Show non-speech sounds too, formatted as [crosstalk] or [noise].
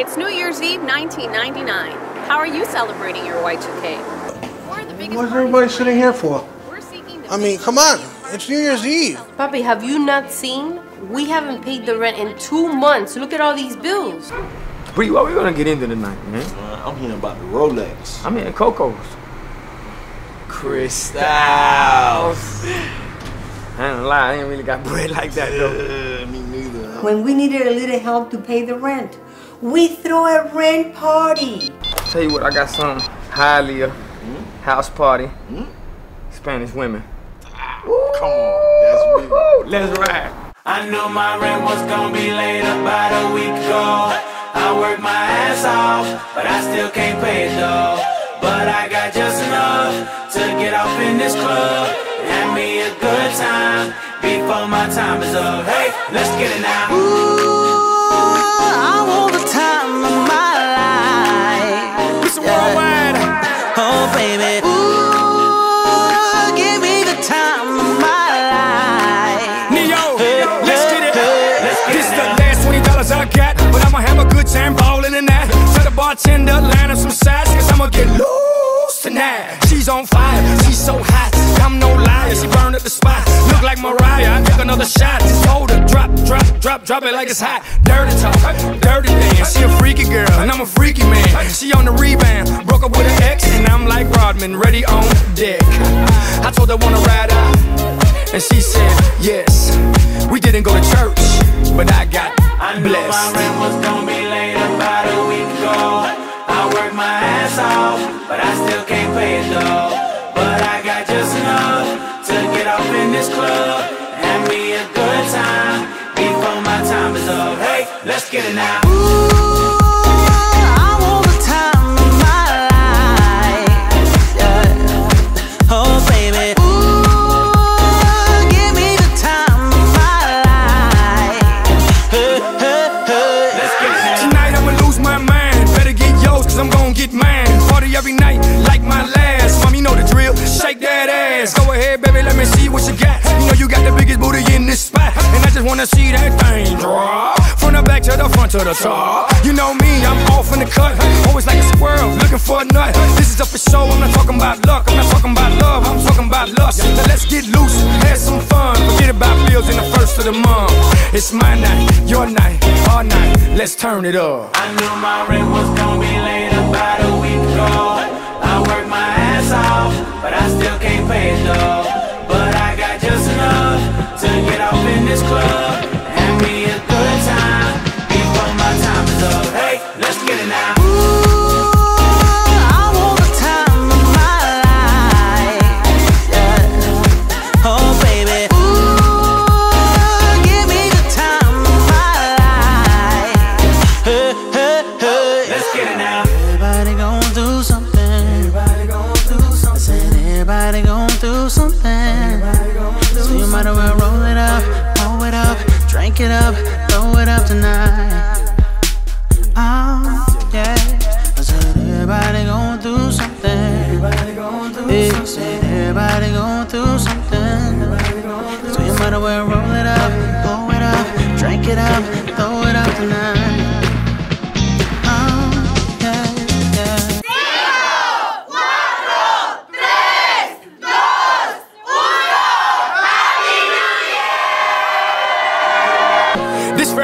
It's New Year's Eve 1999. How are you celebrating your Y2K? We're the biggest What's everybody sitting here for? We're seeking the I mean, come on. It's New Year's Eve. Papi, have you not seen? We haven't paid the rent in two months. Look at all these bills. Bree, what are we gonna get into tonight, man? Uh, I'm hearing about the Rolex. I'm in Coco's. Crystals. I ain't gonna lie, I ain't really got [laughs] bread like that though. Uh, me neither. When we needed a little help to pay the rent, we throw a rent party. Tell you what, I got some Hialeah hmm? house party. Hmm? Spanish women. Ah, come on, that's me. Woo, let's ride. I knew my rent was gonna be late about a week ago. I worked my ass off, but I still can't pay it though. But I got just enough to get off in this club. and Have me a good time before my time is up. Hey, let's get it now. I'ma have a good time ballin' in that. Tell the bartender line up some sides, cause I'ma get loose tonight. She's on fire, she's so hot. I'm no liar, she burned up the spot. Look like Mariah, I take another shot. Just hold her, drop, drop, drop, drop it like it's hot. Dirty talk, dirty dance. She a freaky girl, and I'm a freaky man. She on the rebound, broke up with an ex, and I'm like Rodman, ready on deck. I told her wanna ride out. And she said, yes. We didn't go to church, but I got I knew my blessed. rent was gonna be late about a week ago. I worked my ass off, but I still can't pay it though. But I got just enough to get off in this club. Have me a good time before my time is up. Hey, let's get it now. I ass. Go ahead, baby, let me see what you got. You know you got the biggest booty in this spot. And I just wanna see that thing drop. From the back to the front to the top. You know me, I'm off in the cut. Always like a squirrel, looking for a nut. This is up for show, I'm not talking about luck. I'm not talking about love, I'm talking about lust. Now let's get loose, have some fun. Forget about bills in the first of the month. It's my night, your night, our night. Let's turn it up. I knew my rent was gonna be late this club. Drink it up, throw it up tonight. Oh, yeah. I said everybody gon' do something. Everybody do yeah, something. Said everybody gon' do something. So you might as well roll it up, blow it up, drink it up, throw it up tonight.